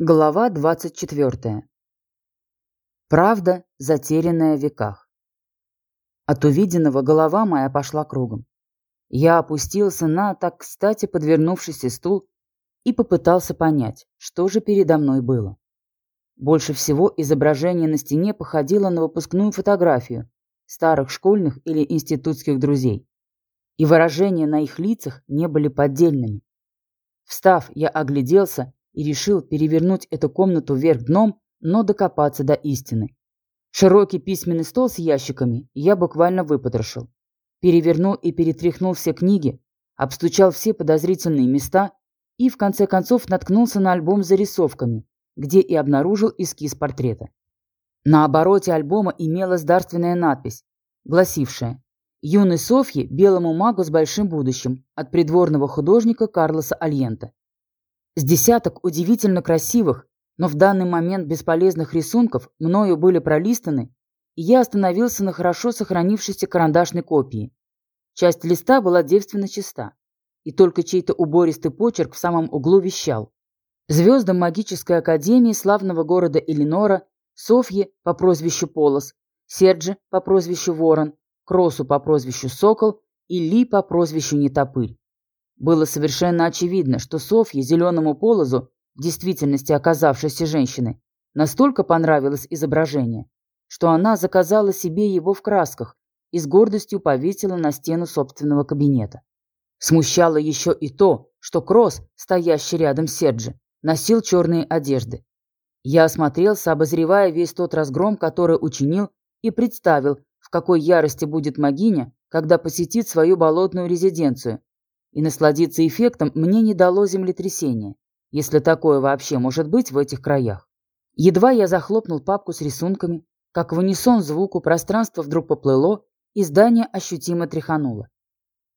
Глава 24. Правда, затерянная в веках. От увиденного голова моя пошла кругом. Я опустился на так кстати подвернувшийся стул и попытался понять, что же передо мной было. Больше всего изображение на стене походило на выпускную фотографию старых школьных или институтских друзей. И выражения на их лицах не были поддельными. Встав, я огляделся и решил перевернуть эту комнату вверх дном, но докопаться до истины. Широкий письменный стол с ящиками я буквально выпотрошил. Перевернул и перетряхнул все книги, обстучал все подозрительные места и в конце концов наткнулся на альбом с зарисовками, где и обнаружил эскиз портрета. На обороте альбома имелась дарственная надпись, гласившая «Юной Софье, белому магу с большим будущим, от придворного художника Карлоса Альента». С десяток удивительно красивых, но в данный момент бесполезных рисунков мною были пролистаны, и я остановился на хорошо сохранившейся карандашной копии. Часть листа была девственно чиста, и только чей-то убористый почерк в самом углу вещал. Звездам магической академии славного города Элинора, Софье по прозвищу Полос, Серджи по прозвищу Ворон, Кросу по прозвищу Сокол и Ли по прозвищу Нетопырь. Было совершенно очевидно, что Софье, зеленому полозу, в действительности оказавшейся женщиной, настолько понравилось изображение, что она заказала себе его в красках и с гордостью повесила на стену собственного кабинета. Смущало еще и то, что Кросс, стоящий рядом с Серджи, носил черные одежды. Я осмотрелся, обозревая весь тот разгром, который учинил, и представил, в какой ярости будет Магиня, когда посетит свою болотную резиденцию, и насладиться эффектом мне не дало землетрясение, если такое вообще может быть в этих краях. Едва я захлопнул папку с рисунками, как в унисон звуку пространство вдруг поплыло, и здание ощутимо тряхануло.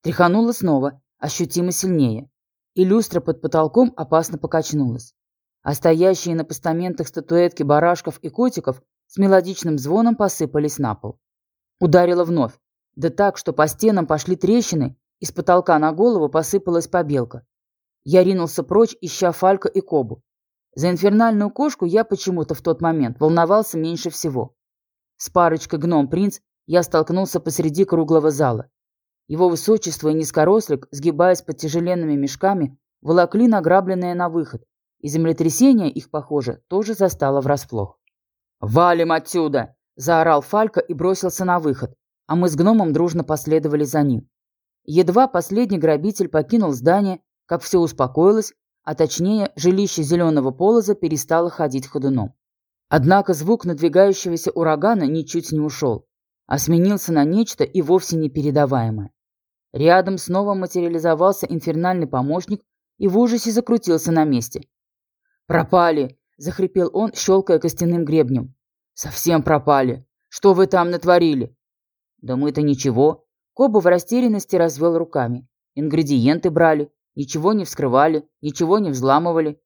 Тряхануло снова, ощутимо сильнее, и люстра под потолком опасно покачнулась. А стоящие на постаментах статуэтки барашков и котиков с мелодичным звоном посыпались на пол. Ударило вновь, да так, что по стенам пошли трещины, из потолка на голову посыпалась побелка. Я ринулся прочь, ища Фалька и Кобу. За инфернальную кошку я почему-то в тот момент волновался меньше всего. С парочкой гном-принц я столкнулся посреди круглого зала. Его высочество и низкорослик, сгибаясь под тяжеленными мешками, волокли награбленное на выход, и землетрясение их, похоже, тоже застало врасплох. «Валим отсюда!» – заорал Фалька и бросился на выход, а мы с гномом дружно последовали за ним. Едва последний грабитель покинул здание, как все успокоилось, а точнее жилище зеленого полоза перестало ходить ходуном. Однако звук надвигающегося урагана ничуть не ушел, а сменился на нечто и вовсе непередаваемое. Рядом снова материализовался инфернальный помощник и в ужасе закрутился на месте. «Пропали!» – захрипел он, щелкая костяным гребнем. «Совсем пропали! Что вы там натворили?» «Да мы-то ничего», Коба в растерянности развел руками. Ингредиенты брали, ничего не вскрывали, ничего не взламывали.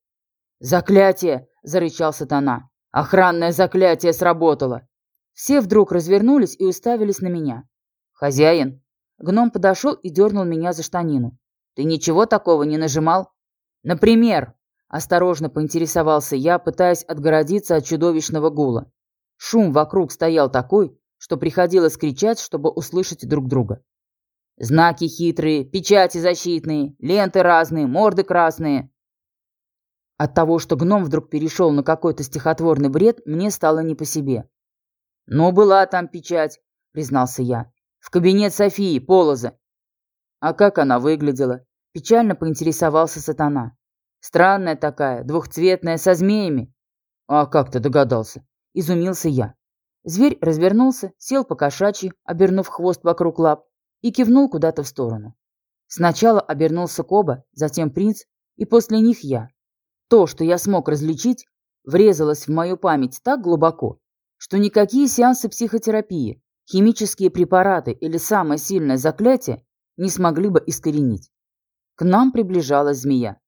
«Заклятие!» – зарычал сатана. «Охранное заклятие сработало!» Все вдруг развернулись и уставились на меня. «Хозяин!» Гном подошел и дернул меня за штанину. «Ты ничего такого не нажимал?» «Например?» – осторожно поинтересовался я, пытаясь отгородиться от чудовищного гула. Шум вокруг стоял такой, что приходилось кричать, чтобы услышать друг друга. Знаки хитрые, печати защитные, ленты разные, морды красные. От того, что гном вдруг перешел на какой-то стихотворный бред, мне стало не по себе. «Ну, была там печать», — признался я. «В кабинет Софии, Полоза». «А как она выглядела?» — печально поинтересовался сатана. «Странная такая, двухцветная, со змеями». «А как ты догадался?» — изумился я. Зверь развернулся, сел по кошачьи, обернув хвост вокруг лап, и кивнул куда-то в сторону. Сначала обернулся Коба, затем принц, и после них я. То, что я смог различить, врезалось в мою память так глубоко, что никакие сеансы психотерапии, химические препараты или самое сильное заклятие не смогли бы искоренить. К нам приближалась змея.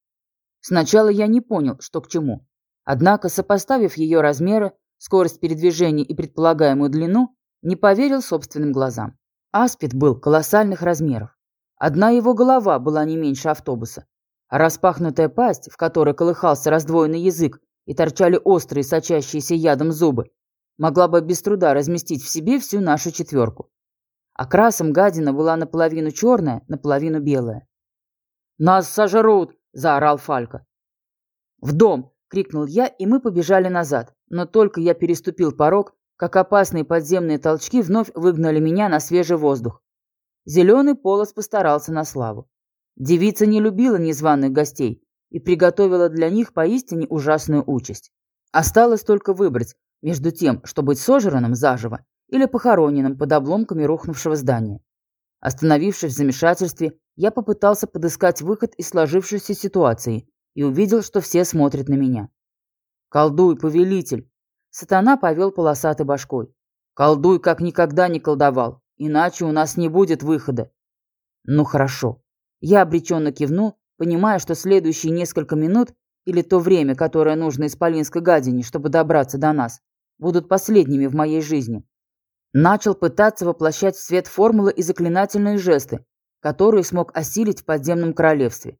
Сначала я не понял, что к чему. Однако, сопоставив ее размеры, скорость передвижения и предполагаемую длину, не поверил собственным глазам. Аспид был колоссальных размеров. Одна его голова была не меньше автобуса, а распахнутая пасть, в которой колыхался раздвоенный язык, и торчали острые, сочащиеся ядом зубы, могла бы без труда разместить в себе всю нашу четверку. Окрасом гадина была наполовину черная, наполовину белая. «Нас сожрут!» – заорал Фалька. «В дом!» – крикнул я, и мы побежали назад. Но только я переступил порог, как опасные подземные толчки вновь выгнали меня на свежий воздух. Зеленый полос постарался на славу. Девица не любила незваных гостей и приготовила для них поистине ужасную участь. Осталось только выбрать между тем, чтобы быть сожранным заживо или похороненным под обломками рухнувшего здания. Остановившись в замешательстве, я попытался подыскать выход из сложившейся ситуации и увидел, что все смотрят на меня. «Колдуй, повелитель!» Сатана повел полосатой башкой. «Колдуй, как никогда не колдовал, иначе у нас не будет выхода». «Ну хорошо». Я обреченно кивнул, понимая, что следующие несколько минут или то время, которое нужно исполинской гадине, чтобы добраться до нас, будут последними в моей жизни. Начал пытаться воплощать в свет формулы и заклинательные жесты, которые смог осилить в подземном королевстве.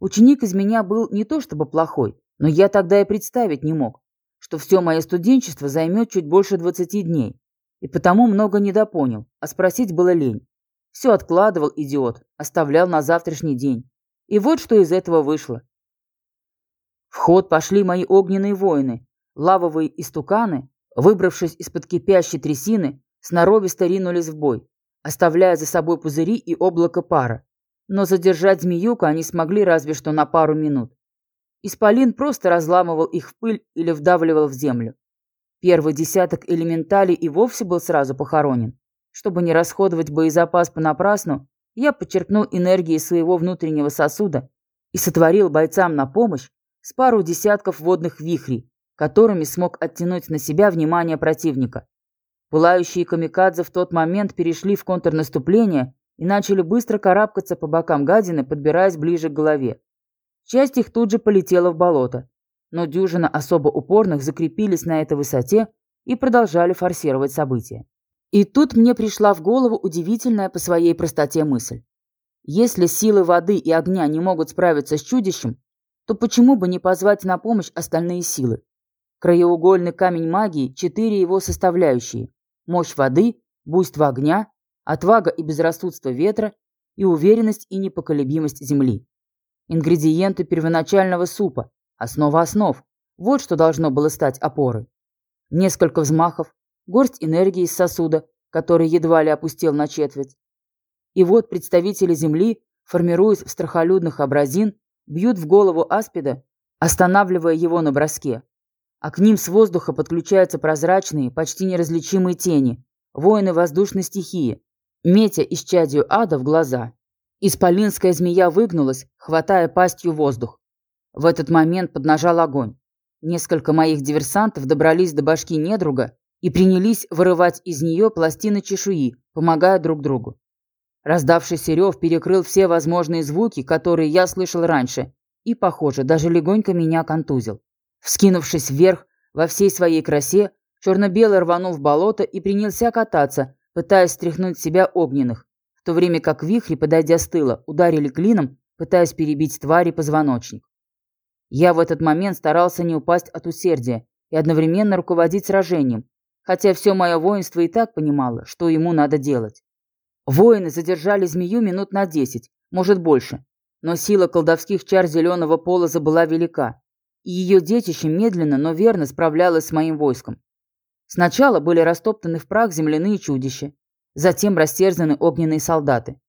Ученик из меня был не то чтобы плохой, но я тогда и представить не мог, что все мое студенчество займет чуть больше 20 дней, и потому много недопонял, а спросить было лень. Все откладывал идиот, оставлял на завтрашний день. И вот что из этого вышло. В ход пошли мои огненные воины, лавовые истуканы, выбравшись из-под кипящей трясины, сноровисто ринулись в бой, оставляя за собой пузыри и облако пара. Но задержать змеюку они смогли разве что на пару минут. Исполин просто разламывал их в пыль или вдавливал в землю. Первый десяток элементалей и вовсе был сразу похоронен. Чтобы не расходовать боезапас понапрасну, я подчеркнул энергией своего внутреннего сосуда и сотворил бойцам на помощь с пару десятков водных вихрей, которыми смог оттянуть на себя внимание противника. Пылающие камикадзе в тот момент перешли в контрнаступление и начали быстро карабкаться по бокам гадины, подбираясь ближе к голове. Часть их тут же полетела в болото, но дюжина особо упорных закрепились на этой высоте и продолжали форсировать события. И тут мне пришла в голову удивительная по своей простоте мысль. Если силы воды и огня не могут справиться с чудищем, то почему бы не позвать на помощь остальные силы? Краеугольный камень магии – четыре его составляющие. Мощь воды, буйство огня, отвага и безрассудство ветра и уверенность и непоколебимость земли. Ингредиенты первоначального супа, основа основ. Вот что должно было стать опорой. Несколько взмахов, горсть энергии из сосуда, который едва ли опустел на четверть. И вот представители Земли, формируясь в страхолюдных образин, бьют в голову аспида, останавливая его на броске. А к ним с воздуха подключаются прозрачные, почти неразличимые тени, воины воздушной стихии, метя исчадию ада в глаза. Исполинская змея выгнулась, хватая пастью воздух. В этот момент поднажал огонь. Несколько моих диверсантов добрались до башки недруга и принялись вырывать из нее пластины чешуи, помогая друг другу. Раздавшийся рев перекрыл все возможные звуки, которые я слышал раньше, и, похоже, даже легонько меня контузил. Вскинувшись вверх во всей своей красе, черно-белый рванул в болото и принялся кататься, пытаясь стряхнуть себя огненных то время как вихри, подойдя с тыла, ударили клином, пытаясь перебить твари позвоночник. Я в этот момент старался не упасть от усердия и одновременно руководить сражением, хотя все мое воинство и так понимало, что ему надо делать. Воины задержали змею минут на десять, может больше, но сила колдовских чар зеленого полоза была велика, и ее детище медленно, но верно справлялось с моим войском. Сначала были растоптаны в прах земляные чудища, Затем растерзаны огненные солдаты.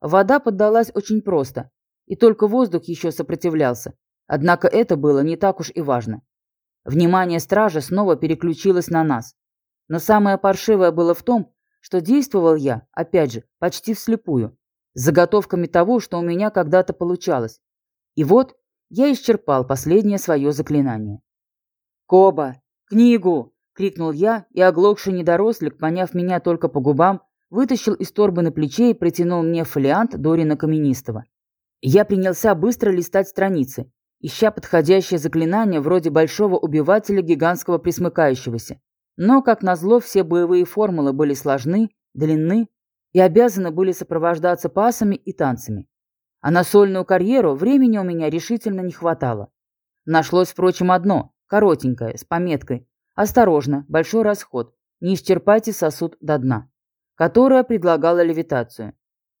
Вода поддалась очень просто, и только воздух еще сопротивлялся. Однако это было не так уж и важно. Внимание стража снова переключилось на нас. Но самое паршивое было в том, что действовал я, опять же, почти вслепую, с заготовками того, что у меня когда-то получалось. И вот я исчерпал последнее свое заклинание. «Коба! Книгу!» — крикнул я, и оглохший недорослик, поняв меня только по губам, вытащил из торбы на плече и протянул мне фолиант Дорина Каменистого. Я принялся быстро листать страницы, ища подходящее заклинание вроде большого убивателя гигантского присмыкающегося. Но, как назло, все боевые формулы были сложны, длинны и обязаны были сопровождаться пасами и танцами. А на сольную карьеру времени у меня решительно не хватало. Нашлось, впрочем, одно, коротенькая, с пометкой «Осторожно, большой расход, не исчерпайте сосуд до дна», которая предлагала левитацию.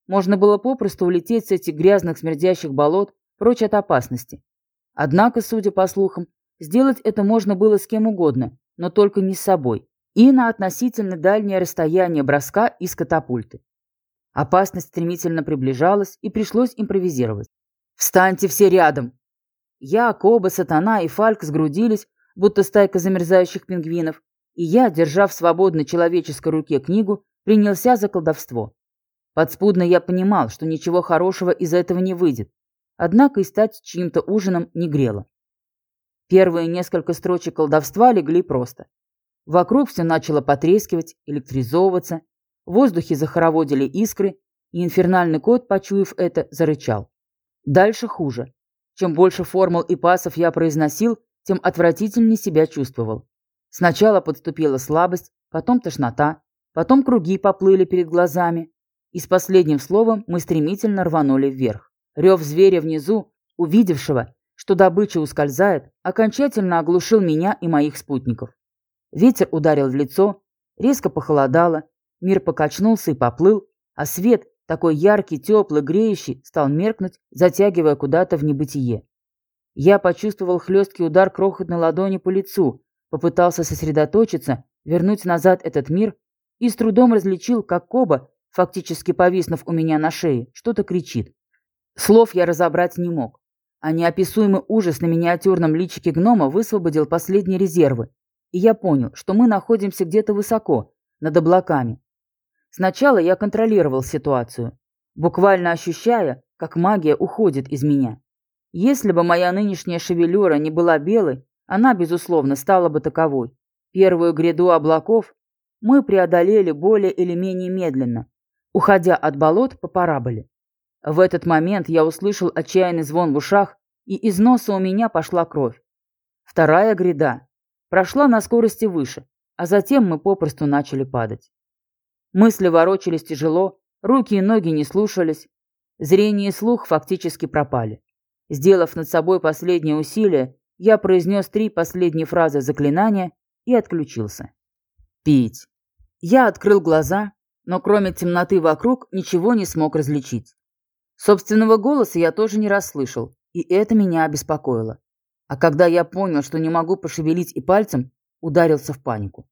Можно было попросту улететь с этих грязных смердящих болот прочь от опасности. Однако, судя по слухам, сделать это можно было с кем угодно, но только не с собой, и на относительно дальнее расстояние броска из катапульты. Опасность стремительно приближалась, и пришлось импровизировать. «Встаньте все рядом!» Я, Коба, Сатана и Фальк сгрудились, будто стайка замерзающих пингвинов, и я, держа в свободной человеческой руке книгу, принялся за колдовство. Подспудно я понимал, что ничего хорошего из этого не выйдет, однако и стать чьим-то ужином не грело. Первые несколько строчек колдовства легли просто. Вокруг все начало потрескивать, электризовываться, в воздухе захороводили искры, и инфернальный кот, почуяв это, зарычал. Дальше хуже. Чем больше формул и пасов я произносил, тем отвратительнее себя чувствовал. Сначала подступила слабость, потом тошнота, потом круги поплыли перед глазами, и с последним словом мы стремительно рванули вверх. Рев зверя внизу, увидевшего, что добыча ускользает, окончательно оглушил меня и моих спутников. Ветер ударил в лицо, резко похолодало, мир покачнулся и поплыл, а свет, такой яркий, теплый, греющий, стал меркнуть, затягивая куда-то в небытие. Я почувствовал хлесткий удар крохотной ладони по лицу, попытался сосредоточиться, вернуть назад этот мир и с трудом различил, как Коба, фактически повиснув у меня на шее, что-то кричит. Слов я разобрать не мог, а неописуемый ужас на миниатюрном личике гнома высвободил последние резервы, и я понял, что мы находимся где-то высоко, над облаками. Сначала я контролировал ситуацию, буквально ощущая, как магия уходит из меня. Если бы моя нынешняя шевелюра не была белой, она, безусловно, стала бы таковой. Первую гряду облаков мы преодолели более или менее медленно, уходя от болот по параболе. В этот момент я услышал отчаянный звон в ушах, и из носа у меня пошла кровь. Вторая гряда прошла на скорости выше, а затем мы попросту начали падать. Мысли ворочались тяжело, руки и ноги не слушались, зрение и слух фактически пропали. Сделав над собой последнее усилие, я произнес три последние фразы заклинания и отключился. Пить. Я открыл глаза, но кроме темноты вокруг ничего не смог различить. Собственного голоса я тоже не расслышал, и это меня обеспокоило. А когда я понял, что не могу пошевелить и пальцем, ударился в панику.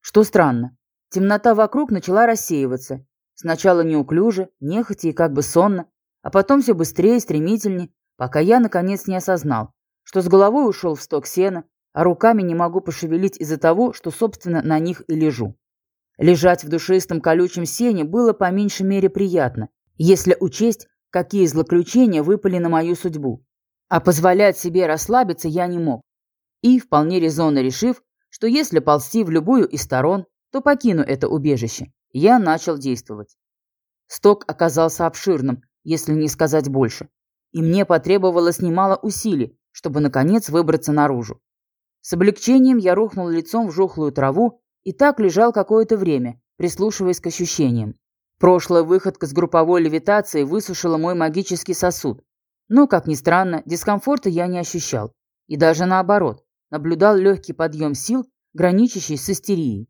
Что странно, темнота вокруг начала рассеиваться. Сначала неуклюже, нехотя и как бы сонно, а потом все быстрее и стремительнее, пока я, наконец, не осознал, что с головой ушел в сток сена, а руками не могу пошевелить из-за того, что, собственно, на них и лежу. Лежать в душистом колючем сене было по меньшей мере приятно, если учесть, какие злоключения выпали на мою судьбу. А позволять себе расслабиться я не мог. И, вполне резонно решив, что если ползти в любую из сторон, то покину это убежище, я начал действовать. Сток оказался обширным, если не сказать больше, и мне потребовалось немало усилий, чтобы, наконец, выбраться наружу. С облегчением я рухнул лицом в жухлую траву и так лежал какое-то время, прислушиваясь к ощущениям. Прошлая выходка с групповой левитацией высушила мой магический сосуд. Но, как ни странно, дискомфорта я не ощущал. И даже наоборот, наблюдал легкий подъем сил, граничащий с истерией.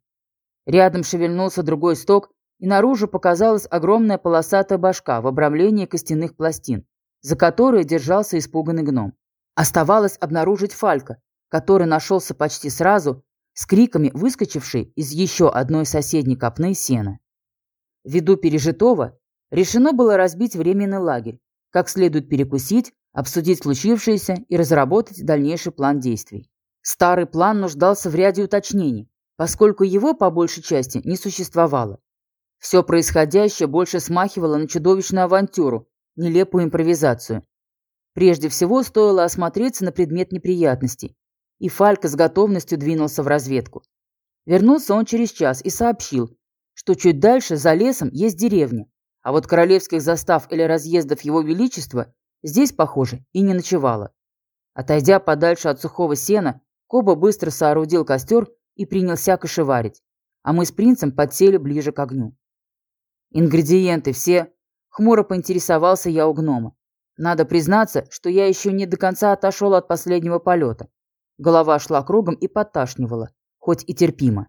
Рядом шевельнулся другой сток, и наружу показалась огромная полосатая башка в обрамлении костяных пластин, за которой держался испуганный гном. Оставалось обнаружить Фалька, который нашелся почти сразу, с криками выскочивший из еще одной соседней копны сена. Ввиду пережитого, решено было разбить временный лагерь, как следует перекусить, обсудить случившееся и разработать дальнейший план действий. Старый план нуждался в ряде уточнений, поскольку его, по большей части, не существовало. Все происходящее больше смахивало на чудовищную авантюру, нелепую импровизацию. Прежде всего стоило осмотреться на предмет неприятностей, и Фалька с готовностью двинулся в разведку. Вернулся он через час и сообщил, что чуть дальше, за лесом, есть деревня, а вот королевских застав или разъездов его величества здесь, похоже, и не ночевало. Отойдя подальше от сухого сена, Коба быстро соорудил костер и принялся кошеварить, а мы с принцем подсели ближе к огню. Ингредиенты все. Хмуро поинтересовался я у гнома. Надо признаться, что я еще не до конца отошел от последнего полета. Голова шла кругом и подташнивала, хоть и терпимо.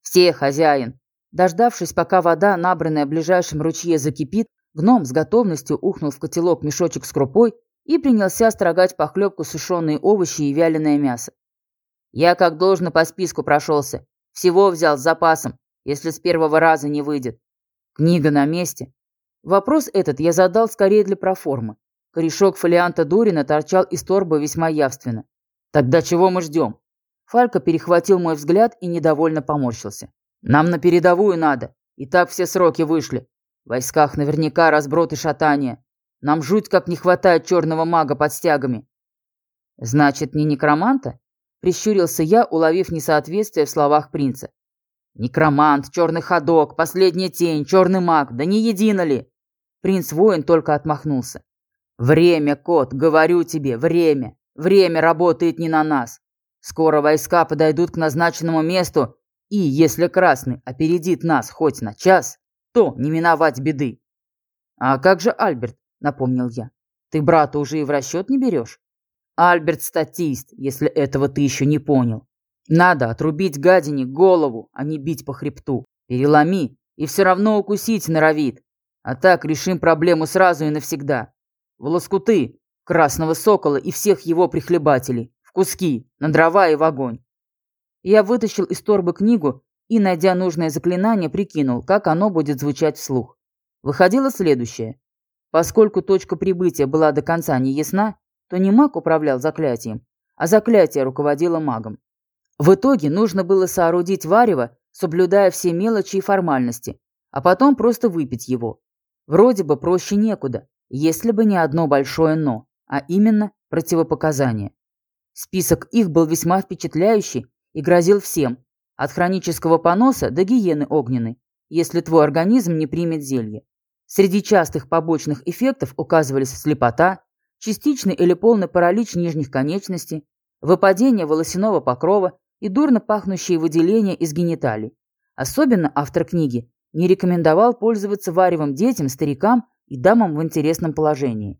«Все, хозяин!» Дождавшись, пока вода, набранная в ближайшем ручье, закипит, гном с готовностью ухнул в котелок мешочек с крупой и принялся строгать похлебку сушеные овощи и вяленое мясо. Я как должно по списку прошелся. Всего взял с запасом, если с первого раза не выйдет. Книга на месте. Вопрос этот я задал скорее для проформы. Корешок фолианта Дурина торчал из торбы весьма явственно. «Тогда чего мы ждем?» Фалька перехватил мой взгляд и недовольно поморщился. «Нам на передовую надо. И так все сроки вышли. В войсках наверняка разброд и шатание. Нам жуть как не хватает черного мага под стягами». «Значит, не некроманта?» Прищурился я, уловив несоответствие в словах принца. «Некромант, черный ходок, последняя тень, черный маг, да не едино ли?» Принц-воин только отмахнулся. «Время, кот, говорю тебе, время. Время работает не на нас. Скоро войска подойдут к назначенному месту, и если Красный опередит нас хоть на час, то не миновать беды». «А как же Альберт?» — напомнил я. «Ты брата уже и в расчет не берешь?» Альберт статист, если этого ты еще не понял. Надо отрубить гадине голову, а не бить по хребту. Переломи, и все равно укусить норовит. А так решим проблему сразу и навсегда. В лоскуты, красного сокола и всех его прихлебателей. В куски, на дрова и в огонь. Я вытащил из торбы книгу и, найдя нужное заклинание, прикинул, как оно будет звучать вслух. Выходило следующее. Поскольку точка прибытия была до конца не ясна, то не маг управлял заклятием, а заклятие руководило магом. В итоге нужно было соорудить варево, соблюдая все мелочи и формальности, а потом просто выпить его. Вроде бы проще некуда, если бы не одно большое «но», а именно противопоказания. Список их был весьма впечатляющий и грозил всем, от хронического поноса до гиены огненной, если твой организм не примет зелье. Среди частых побочных эффектов указывались слепота, частичный или полный паралич нижних конечностей, выпадение волосяного покрова и дурно пахнущие выделения из гениталий. Особенно автор книги не рекомендовал пользоваться варевом детям, старикам и дамам в интересном положении.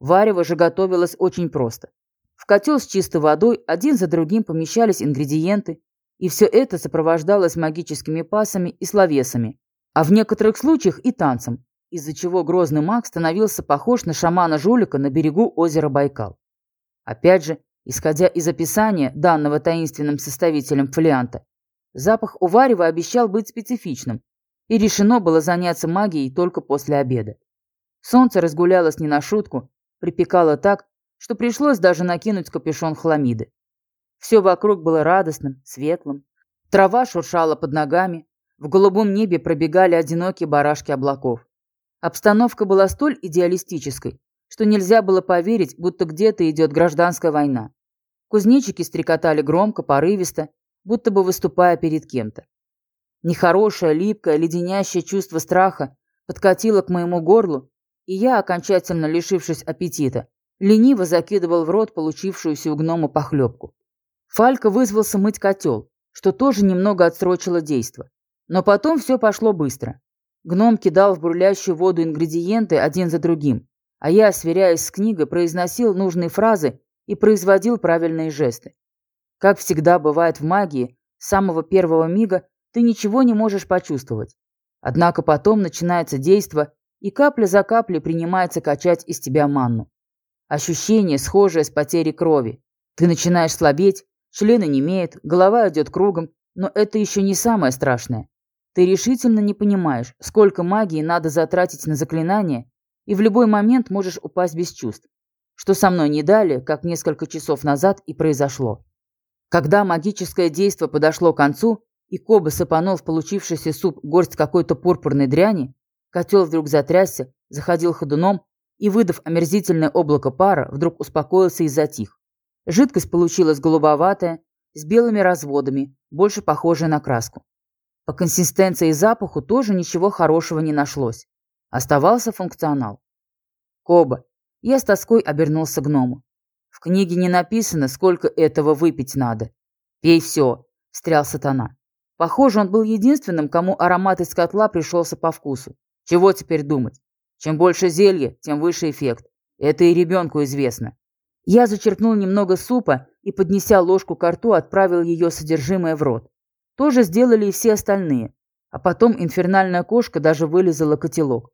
Варево же готовилось очень просто. В котел с чистой водой один за другим помещались ингредиенты, и все это сопровождалось магическими пасами и словесами, а в некоторых случаях и танцем, из-за чего грозный маг становился похож на шамана-жулика на берегу озера Байкал. Опять же, исходя из описания, данного таинственным составителем фолианта, запах у варева обещал быть специфичным, и решено было заняться магией только после обеда. Солнце разгулялось не на шутку, припекало так, что пришлось даже накинуть капюшон хламиды. Все вокруг было радостным, светлым. Трава шуршала под ногами, в голубом небе пробегали одинокие барашки облаков. Обстановка была столь идеалистической, что нельзя было поверить, будто где-то идет гражданская война. Кузнечики стрекотали громко, порывисто, будто бы выступая перед кем-то. Нехорошее, липкое, леденящее чувство страха подкатило к моему горлу, и я, окончательно лишившись аппетита, лениво закидывал в рот получившуюся у гнома похлебку. Фалька вызвался мыть котел, что тоже немного отсрочило действо. Но потом все пошло быстро. Гном кидал в бурлящую воду ингредиенты один за другим, а я, сверяясь с книгой, произносил нужные фразы и производил правильные жесты. Как всегда бывает в магии, с самого первого мига ты ничего не можешь почувствовать. Однако потом начинается действо, и капля за каплей принимается качать из тебя манну. Ощущение, схожее с потерей крови. Ты начинаешь слабеть, члены немеют, голова идет кругом, но это еще не самое страшное. Ты решительно не понимаешь, сколько магии надо затратить на заклинание, и в любой момент можешь упасть без чувств. Что со мной не дали, как несколько часов назад и произошло. Когда магическое действие подошло к концу, и Коба сыпанул в получившийся суп горсть какой-то пурпурной дряни, котел вдруг затрясся, заходил ходуном и, выдав омерзительное облако пара, вдруг успокоился и затих. Жидкость получилась голубоватая, с белыми разводами, больше похожая на краску. По консистенции и запаху тоже ничего хорошего не нашлось. Оставался функционал. Коба. Я с тоской обернулся гному. В книге не написано, сколько этого выпить надо. Пей все, встрял сатана. Похоже, он был единственным, кому аромат из котла пришелся по вкусу. Чего теперь думать? Чем больше зелья, тем выше эффект. Это и ребенку известно. Я зачерпнул немного супа и, поднеся ложку к рту, отправил ее содержимое в рот. То же сделали и все остальные. А потом инфернальная кошка даже вылезала котелок.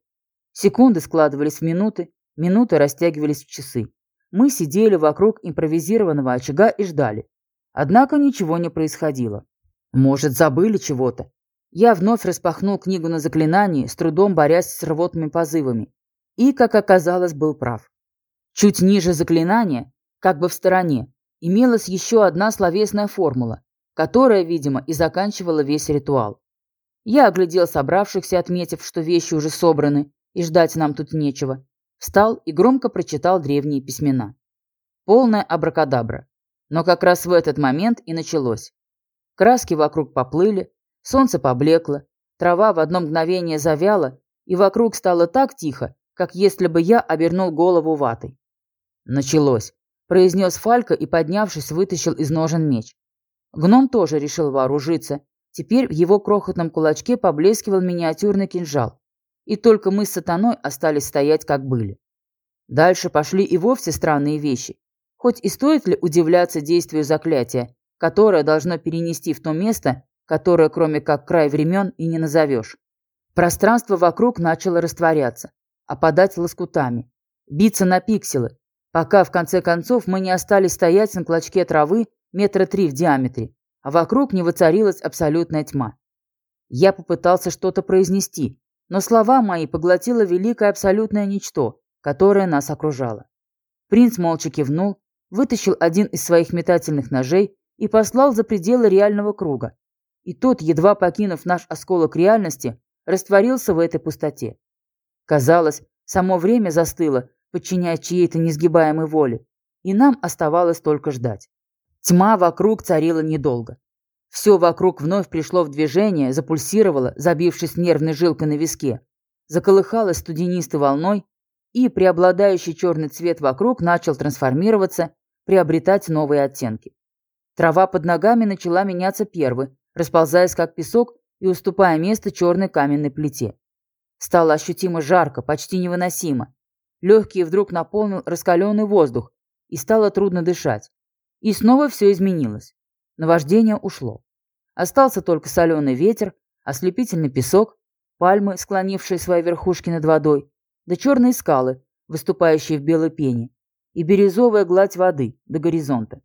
Секунды складывались в минуты, минуты растягивались в часы. Мы сидели вокруг импровизированного очага и ждали. Однако ничего не происходило. Может, забыли чего-то? Я вновь распахнул книгу на заклинании, с трудом борясь с рвотными позывами. И, как оказалось, был прав. Чуть ниже заклинания, как бы в стороне, имелась еще одна словесная формула, которая, видимо, и заканчивала весь ритуал. Я оглядел собравшихся, отметив, что вещи уже собраны, и ждать нам тут нечего. Встал и громко прочитал древние письмена. Полная абракадабра. Но как раз в этот момент и началось. Краски вокруг поплыли, солнце поблекло, трава в одно мгновение завяла, и вокруг стало так тихо, как если бы я обернул голову ватой. «Началось», — произнес Фалька и, поднявшись, вытащил из ножен меч. Гном тоже решил вооружиться. Теперь в его крохотном кулачке поблескивал миниатюрный кинжал. И только мы с сатаной остались стоять, как были. Дальше пошли и вовсе странные вещи. Хоть и стоит ли удивляться действию заклятия, которое должно перенести в то место, которое кроме как край времен и не назовешь. Пространство вокруг начало растворяться, опадать лоскутами, биться на пикселы, пока в конце концов мы не остались стоять на клочке травы метра три в диаметре, а вокруг не воцарилась абсолютная тьма. Я попытался что-то произнести, но слова мои поглотило великое абсолютное ничто, которое нас окружало. Принц молча кивнул, вытащил один из своих метательных ножей и послал за пределы реального круга. И тот, едва покинув наш осколок реальности, растворился в этой пустоте. Казалось, само время застыло, подчиняя чьей-то несгибаемой воле, и нам оставалось только ждать. Тьма вокруг царила недолго. Все вокруг вновь пришло в движение, запульсировало, забившись нервной жилкой на виске, заколыхалось студенистой волной, и преобладающий черный цвет вокруг начал трансформироваться, приобретать новые оттенки. Трава под ногами начала меняться первой, расползаясь как песок и уступая место черной каменной плите. Стало ощутимо жарко, почти невыносимо. Легкие вдруг наполнил раскаленный воздух, и стало трудно дышать. И снова все изменилось. Наваждение ушло. Остался только соленый ветер, ослепительный песок, пальмы, склонившие свои верхушки над водой, да черные скалы, выступающие в белой пене, и бирюзовая гладь воды до горизонта.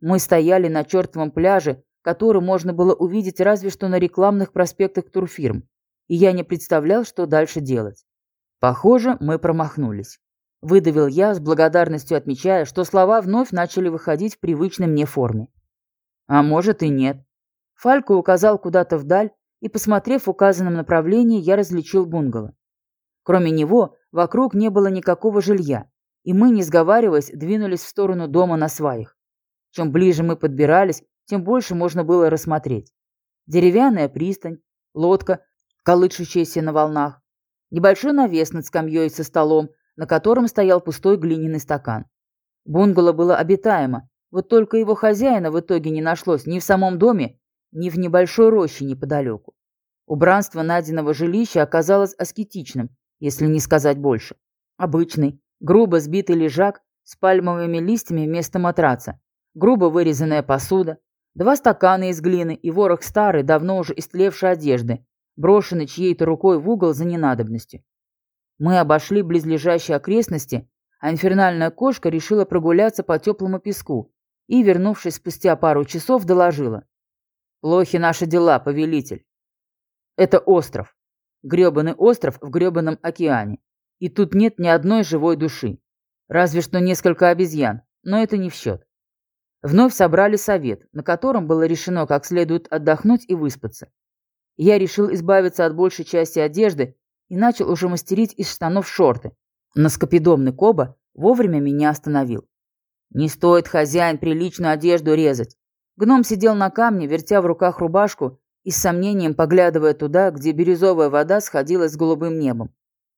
Мы стояли на чертовом пляже, который можно было увидеть разве что на рекламных проспектах турфирм, и я не представлял, что дальше делать. Похоже, мы промахнулись. Выдавил я, с благодарностью отмечая, что слова вновь начали выходить в привычной мне форме. А может и нет. Фалько указал куда-то вдаль, и, посмотрев в указанном направлении, я различил бунгало. Кроме него, вокруг не было никакого жилья, и мы, не сговариваясь, двинулись в сторону дома на сваях. Чем ближе мы подбирались, тем больше можно было рассмотреть. Деревянная пристань, лодка, колышущаяся на волнах, небольшой навес над скамьей со столом, на котором стоял пустой глиняный стакан. Бунгало было обитаемо, вот только его хозяина в итоге не нашлось ни в самом доме, ни в небольшой роще неподалеку. Убранство найденного жилища оказалось аскетичным, если не сказать больше. Обычный, грубо сбитый лежак с пальмовыми листьями вместо матраца, грубо вырезанная посуда, два стакана из глины и ворох старой, давно уже истлевшей одежды, брошенный чьей-то рукой в угол за ненадобностью. Мы обошли близлежащие окрестности, а инфернальная кошка решила прогуляться по теплому песку и, вернувшись спустя пару часов, доложила. «Плохи наши дела, повелитель. Это остров. грёбаный остров в грёбаном океане. И тут нет ни одной живой души. Разве что несколько обезьян, но это не в счет. Вновь собрали совет, на котором было решено как следует отдохнуть и выспаться. Я решил избавиться от большей части одежды и начал уже мастерить из штанов шорты. Но скопидомный Коба вовремя меня остановил. «Не стоит, хозяин, приличную одежду резать». Гном сидел на камне, вертя в руках рубашку и с сомнением поглядывая туда, где бирюзовая вода сходилась с голубым небом.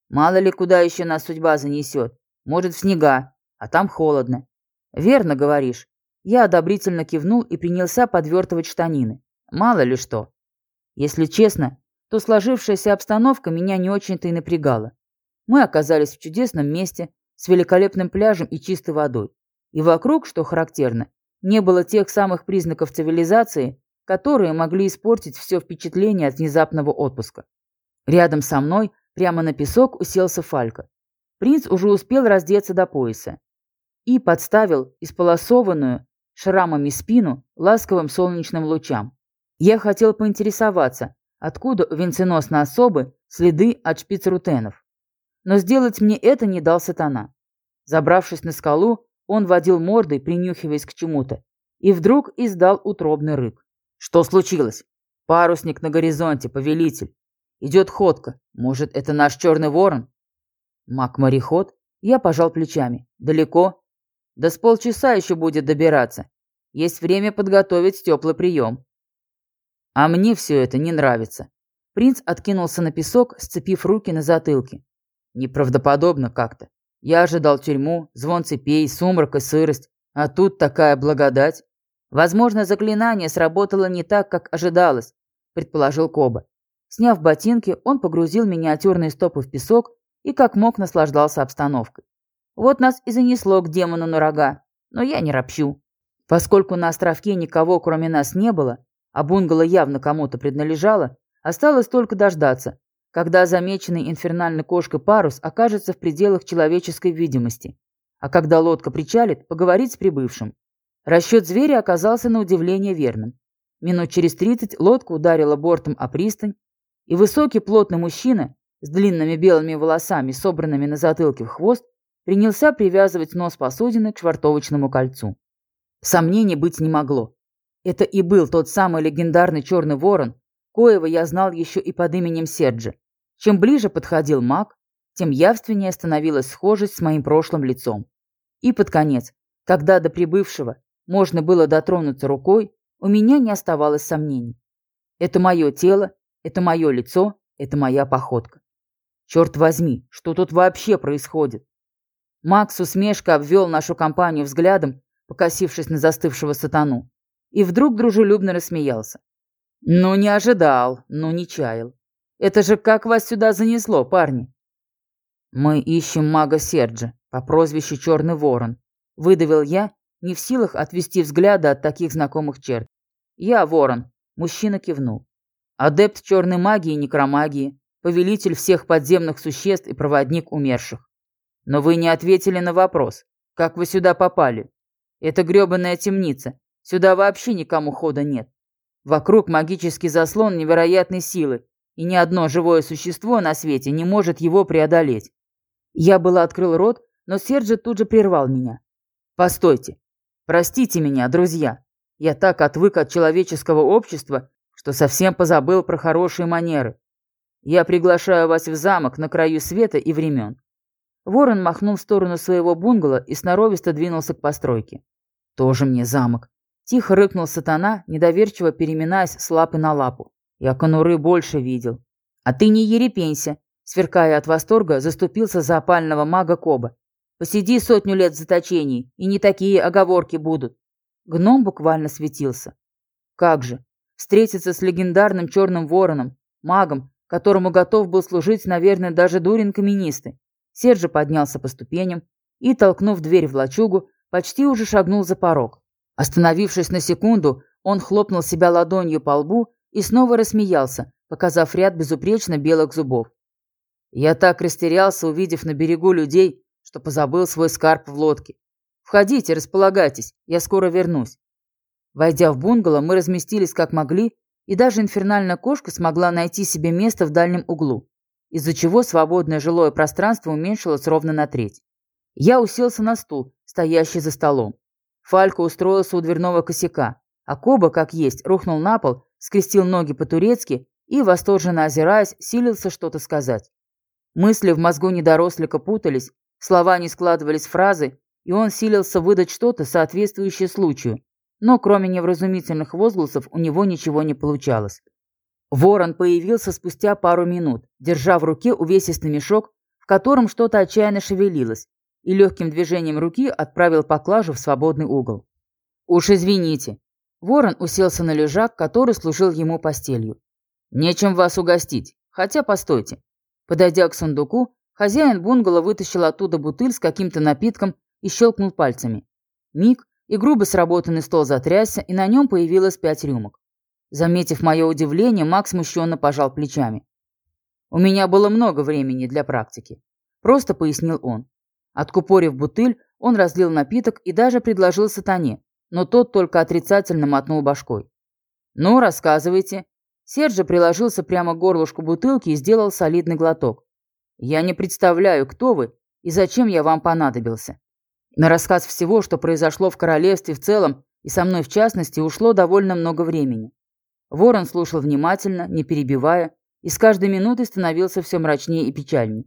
«Мало ли, куда еще нас судьба занесет. Может, в снега, а там холодно». «Верно говоришь». Я одобрительно кивнул и принялся подвертывать штанины. Мало ли что. Если честно, то сложившаяся обстановка меня не очень-то и напрягала. Мы оказались в чудесном месте, с великолепным пляжем и чистой водой. И вокруг, что характерно, не было тех самых признаков цивилизации, которые могли испортить все впечатление от внезапного отпуска. Рядом со мной, прямо на песок, уселся Фалька. Принц уже успел раздеться до пояса и подставил исполосованную шрамами спину ласковым солнечным лучам. Я хотел поинтересоваться, откуда у венценосной особы следы от шпицрутенов. Но сделать мне это не дал сатана. Забравшись на скалу, он водил мордой, принюхиваясь к чему-то, и вдруг издал утробный рык. «Что случилось?» «Парусник на горизонте, повелитель. Идет ходка. Может, это наш черный ворон?» «Маг-мореход?» Я пожал плечами. «Далеко?» «Да с полчаса еще будет добираться. Есть время подготовить теплый прием». «А мне все это не нравится». Принц откинулся на песок, сцепив руки на затылке. «Неправдоподобно как-то. Я ожидал тюрьму, звон цепей, сумрак и сырость, а тут такая благодать. Возможно, заклинание сработало не так, как ожидалось, предположил Коба. Сняв ботинки, он погрузил миниатюрные стопы в песок и как мог наслаждался обстановкой. Вот нас и занесло к демону на рога, но я не ропщу. Поскольку на островке никого кроме нас не было, а бунгало явно кому-то принадлежало, осталось только дождаться, когда замеченный инфернальной кошкой парус окажется в пределах человеческой видимости, а когда лодка причалит, поговорить с прибывшим. Расчет зверя оказался на удивление верным. Минут через тридцать лодка ударила бортом о пристань, и высокий плотный мужчина с длинными белыми волосами, собранными на затылке в хвост, принялся привязывать нос посудины к швартовочному кольцу. Сомнений быть не могло. Это и был тот самый легендарный черный ворон, коего я знал еще и под именем Серджи. Чем ближе подходил маг, тем явственнее становилась схожесть с моим прошлым лицом. И под конец, когда до прибывшего можно было дотронуться рукой, у меня не оставалось сомнений. Это мое тело, это мое лицо, это моя походка. Черт возьми, что тут вообще происходит? Макс усмешка обвел нашу компанию взглядом, покосившись на застывшего сатану, и вдруг дружелюбно рассмеялся. «Ну, не ожидал, ну, не чаял. Это же как вас сюда занесло, парни?» «Мы ищем мага Серджа по прозвищу Черный Ворон», — выдавил я, не в силах отвести взгляда от таких знакомых черт. «Я Ворон», — мужчина кивнул. «Адепт черной магии и некромагии, повелитель всех подземных существ и проводник умерших. Но вы не ответили на вопрос, как вы сюда попали? Это грёбаная темница, сюда вообще никому хода нет. Вокруг магический заслон невероятной силы, и ни одно живое существо на свете не может его преодолеть. Я было открыл рот, но Серджи тут же прервал меня. «Постойте. Простите меня, друзья. Я так отвык от человеческого общества, что совсем позабыл про хорошие манеры. Я приглашаю вас в замок на краю света и времен». Ворон махнул в сторону своего бунгало и сноровисто двинулся к постройке. «Тоже мне замок. Тихо рыкнул сатана, недоверчиво переминаясь с лапы на лапу. Я конуры больше видел. А ты не ерепенься, сверкая от восторга, заступился за опального мага Коба. Посиди сотню лет в заточении, и не такие оговорки будут. Гном буквально светился. Как же, встретиться с легендарным черным вороном, магом, которому готов был служить, наверное, даже дурин каменистый. Сержа поднялся по ступеням и, толкнув дверь в лачугу, почти уже шагнул за порог. Остановившись на секунду, он хлопнул себя ладонью по лбу и снова рассмеялся, показав ряд безупречно белых зубов. Я так растерялся, увидев на берегу людей, что позабыл свой скарб в лодке. «Входите, располагайтесь, я скоро вернусь». Войдя в бунгало, мы разместились как могли, и даже инфернальная кошка смогла найти себе место в дальнем углу, из-за чего свободное жилое пространство уменьшилось ровно на треть. Я уселся на стул, стоящий за столом. Фалька устроился у дверного косяка, а Коба, как есть, рухнул на пол, скрестил ноги по-турецки и, восторженно озираясь, силился что-то сказать. Мысли в мозгу недорослика путались, слова не складывались в фразы, и он силился выдать что-то, соответствующее случаю, но кроме невразумительных возгласов у него ничего не получалось. Ворон появился спустя пару минут, держа в руке увесистый мешок, в котором что-то отчаянно шевелилось, и легким движением руки отправил поклажу в свободный угол. «Уж извините». Ворон уселся на лежак, который служил ему постелью. «Нечем вас угостить. Хотя, постойте». Подойдя к сундуку, хозяин бунгало вытащил оттуда бутыль с каким-то напитком и щелкнул пальцами. Миг, и грубо сработанный стол затрясся, и на нем появилось пять рюмок. Заметив мое удивление, Макс смущенно пожал плечами. «У меня было много времени для практики», – просто пояснил он. Откупорив бутыль, он разлил напиток и даже предложил сатане, но тот только отрицательно мотнул башкой. «Ну, рассказывайте». Серджи приложился прямо к горлышку бутылки и сделал солидный глоток. «Я не представляю, кто вы и зачем я вам понадобился». На рассказ всего, что произошло в королевстве в целом и со мной в частности, ушло довольно много времени. Ворон слушал внимательно, не перебивая, и с каждой минутой становился все мрачнее и печальнее.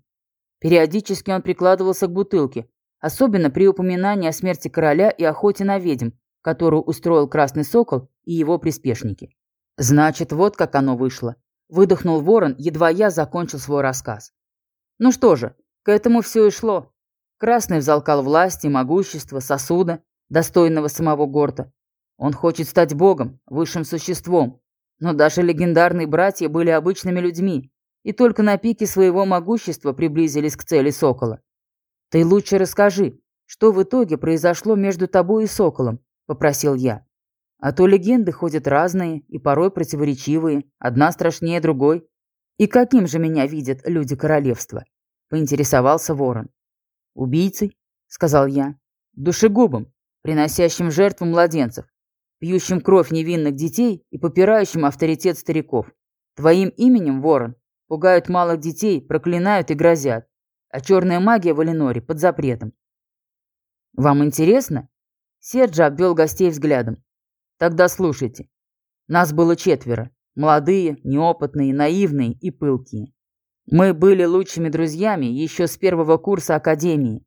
Периодически он прикладывался к бутылке, особенно при упоминании о смерти короля и охоте на ведьм, которую устроил Красный Сокол и его приспешники. «Значит, вот как оно вышло», – выдохнул ворон, едва я закончил свой рассказ. «Ну что же, к этому все и шло. Красный взалкал власти, могущество, сосуда, достойного самого Горта. Он хочет стать богом, высшим существом, но даже легендарные братья были обычными людьми и только на пике своего могущества приблизились к цели Сокола. Ты лучше расскажи, что в итоге произошло между тобой и Соколом, попросил я. А то легенды ходят разные и порой противоречивые, одна страшнее другой. И каким же меня видят люди королевства? Поинтересовался ворон. Убийцей, сказал я. Душегубом, приносящим жертву младенцев пьющим кровь невинных детей и попирающим авторитет стариков. Твоим именем, ворон, пугают малых детей, проклинают и грозят. А черная магия в Эленоре под запретом. Вам интересно? Серджа обвел гостей взглядом. Тогда слушайте. Нас было четверо. Молодые, неопытные, наивные и пылкие. Мы были лучшими друзьями еще с первого курса академии.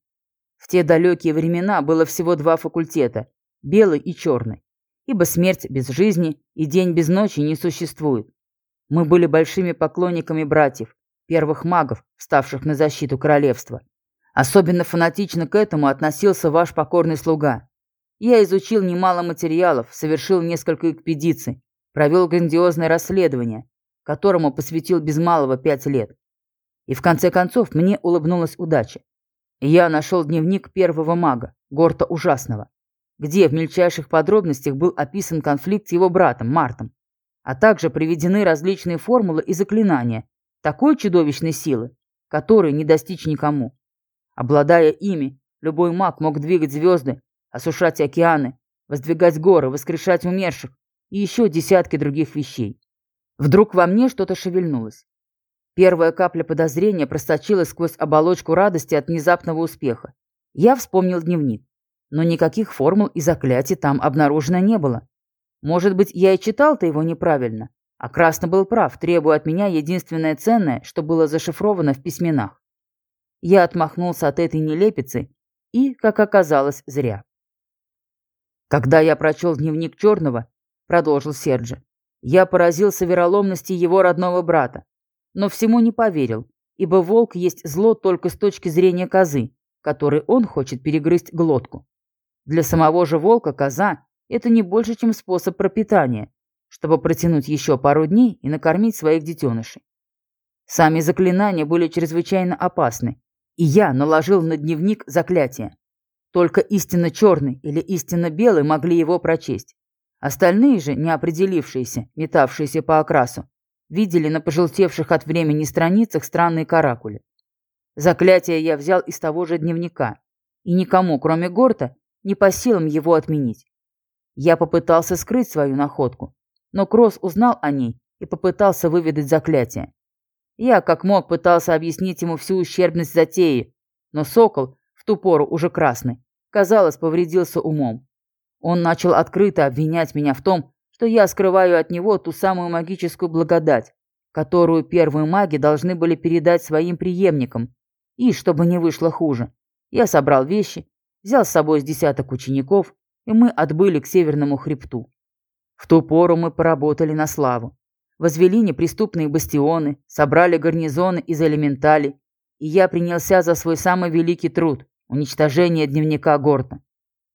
В те далекие времена было всего два факультета – белый и черный ибо смерть без жизни и день без ночи не существует. Мы были большими поклонниками братьев, первых магов, вставших на защиту королевства. Особенно фанатично к этому относился ваш покорный слуга. Я изучил немало материалов, совершил несколько экспедиций, провел грандиозное расследование, которому посвятил без малого пять лет. И в конце концов мне улыбнулась удача. Я нашел дневник первого мага, Горта Ужасного где в мельчайших подробностях был описан конфликт с его братом Мартом, а также приведены различные формулы и заклинания такой чудовищной силы, которой не достичь никому. Обладая ими, любой маг мог двигать звезды, осушать океаны, воздвигать горы, воскрешать умерших и еще десятки других вещей. Вдруг во мне что-то шевельнулось. Первая капля подозрения просточилась сквозь оболочку радости от внезапного успеха. Я вспомнил дневник но никаких формул и заклятий там обнаружено не было. Может быть, я и читал-то его неправильно, а Красно был прав, требуя от меня единственное ценное, что было зашифровано в письменах. Я отмахнулся от этой нелепицы и, как оказалось, зря. Когда я прочел дневник Черного, продолжил Серджи, я поразился вероломности его родного брата, но всему не поверил, ибо волк есть зло только с точки зрения козы, которой он хочет перегрызть глотку. Для самого же волка коза – это не больше, чем способ пропитания, чтобы протянуть еще пару дней и накормить своих детенышей. Сами заклинания были чрезвычайно опасны, и я наложил на дневник заклятие. Только истинно черный или истинно белый могли его прочесть. Остальные же, не определившиеся, метавшиеся по окрасу, видели на пожелтевших от времени страницах странные каракули. Заклятие я взял из того же дневника, и никому, кроме Горта, не по силам его отменить. Я попытался скрыть свою находку, но Кросс узнал о ней и попытался выведать заклятие. Я, как мог, пытался объяснить ему всю ущербность затеи, но Сокол, в ту пору уже красный, казалось, повредился умом. Он начал открыто обвинять меня в том, что я скрываю от него ту самую магическую благодать, которую первые маги должны были передать своим преемникам. И, чтобы не вышло хуже, я собрал вещи взял с собой с десяток учеников, и мы отбыли к северному хребту. В ту пору мы поработали на славу. Возвели неприступные бастионы, собрали гарнизоны из элементалей, и я принялся за свой самый великий труд – уничтожение дневника Горта.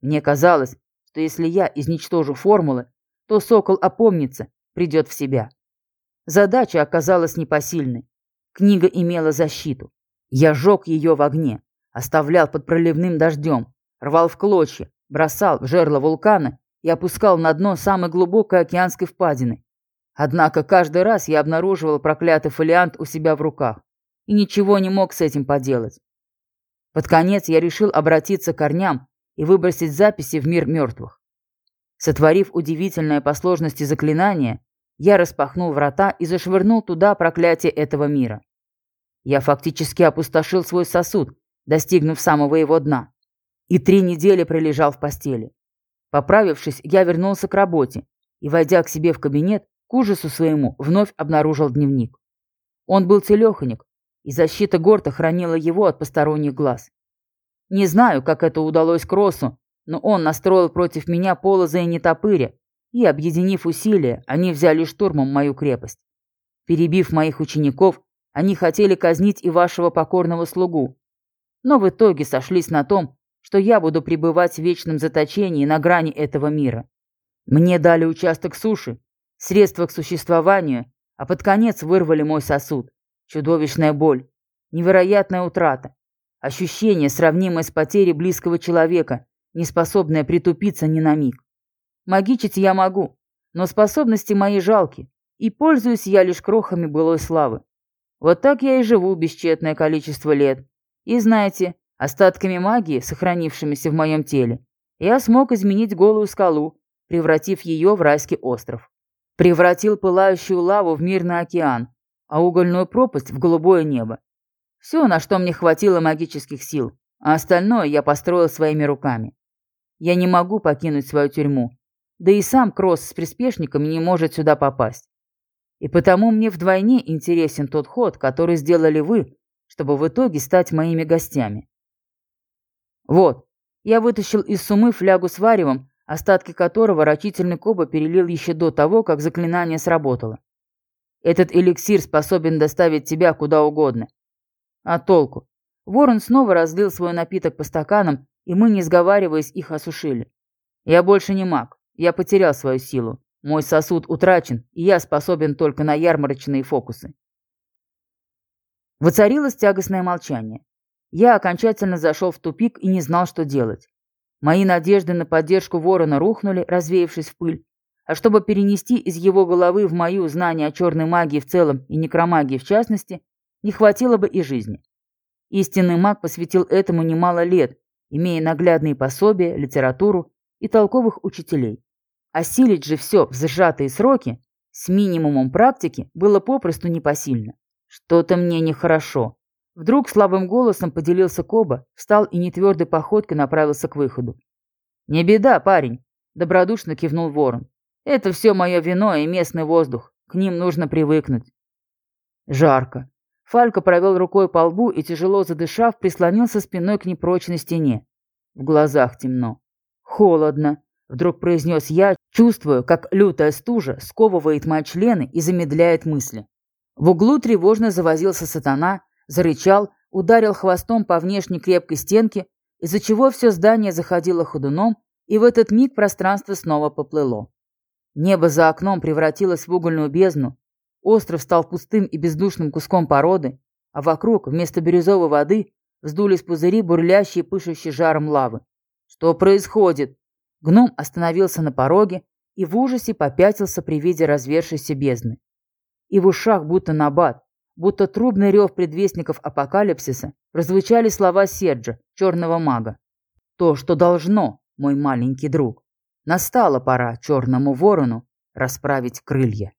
Мне казалось, что если я изничтожу формулы, то сокол опомнится, придет в себя. Задача оказалась непосильной. Книга имела защиту. Я жег ее в огне, оставлял под проливным дождем, рвал в клочья, бросал в жерло вулкана и опускал на дно самой глубокой океанской впадины. Однако каждый раз я обнаруживал проклятый фолиант у себя в руках и ничего не мог с этим поделать. Под конец я решил обратиться к корням и выбросить записи в мир мертвых. Сотворив удивительное по сложности заклинание, я распахнул врата и зашвырнул туда проклятие этого мира. Я фактически опустошил свой сосуд, достигнув самого его дна, и три недели пролежал в постели. Поправившись, я вернулся к работе и, войдя к себе в кабинет, к ужасу своему вновь обнаружил дневник. Он был целеханик, и защита Горта хранила его от посторонних глаз. Не знаю, как это удалось Кроссу, но он настроил против меня полоза и нетопыря, и, объединив усилия, они взяли штурмом мою крепость. Перебив моих учеников, они хотели казнить и вашего покорного слугу. Но в итоге сошлись на том, что я буду пребывать в вечном заточении на грани этого мира. Мне дали участок суши, средства к существованию, а под конец вырвали мой сосуд. Чудовищная боль, невероятная утрата, ощущение, сравнимое с потерей близкого человека, не способное притупиться ни на миг. Магичить я могу, но способности мои жалки, и пользуюсь я лишь крохами былой славы. Вот так я и живу бесчетное количество лет. И знаете, остатками магии, сохранившимися в моем теле, я смог изменить голую скалу, превратив ее в райский остров. Превратил пылающую лаву в мирный океан, а угольную пропасть в голубое небо. Все, на что мне хватило магических сил, а остальное я построил своими руками. Я не могу покинуть свою тюрьму, да и сам Кросс с приспешниками не может сюда попасть. И потому мне вдвойне интересен тот ход, который сделали вы, чтобы в итоге стать моими гостями. Вот, я вытащил из сумы флягу с варевом, остатки которого рачительный Коба перелил еще до того, как заклинание сработало. Этот эликсир способен доставить тебя куда угодно. А толку? Ворон снова разлил свой напиток по стаканам, и мы, не сговариваясь, их осушили. Я больше не маг, я потерял свою силу. Мой сосуд утрачен, и я способен только на ярмарочные фокусы. Воцарилось тягостное молчание. Я окончательно зашел в тупик и не знал, что делать. Мои надежды на поддержку ворона рухнули, развеявшись в пыль. А чтобы перенести из его головы в мою знание о черной магии в целом и некромагии в частности, не хватило бы и жизни. Истинный маг посвятил этому немало лет, имея наглядные пособия, литературу и толковых учителей. Осилить же все в сжатые сроки с минимумом практики было попросту непосильно. Что-то мне нехорошо. Вдруг слабым голосом поделился Коба, встал и нетвердой походкой направился к выходу. «Не беда, парень», — добродушно кивнул ворон. «Это все мое вино и местный воздух. К ним нужно привыкнуть». Жарко. Фалька провел рукой по лбу и, тяжело задышав, прислонился спиной к непрочной стене. В глазах темно. «Холодно», — вдруг произнес я, Чувствую, как лютая стужа сковывает мои члены и замедляет мысли. В углу тревожно завозился сатана, зарычал, ударил хвостом по внешней крепкой стенке, из-за чего все здание заходило ходуном, и в этот миг пространство снова поплыло. Небо за окном превратилось в угольную бездну, остров стал пустым и бездушным куском породы, а вокруг, вместо бирюзовой воды, вздулись пузыри, бурлящие, пышущие жаром лавы. Что происходит? Гном остановился на пороге и в ужасе попятился при виде развершейся бездны. И в ушах будто набат, будто трубный рев предвестников апокалипсиса, прозвучали слова Серджа, черного мага. «То, что должно, мой маленький друг. Настала пора черному ворону расправить крылья».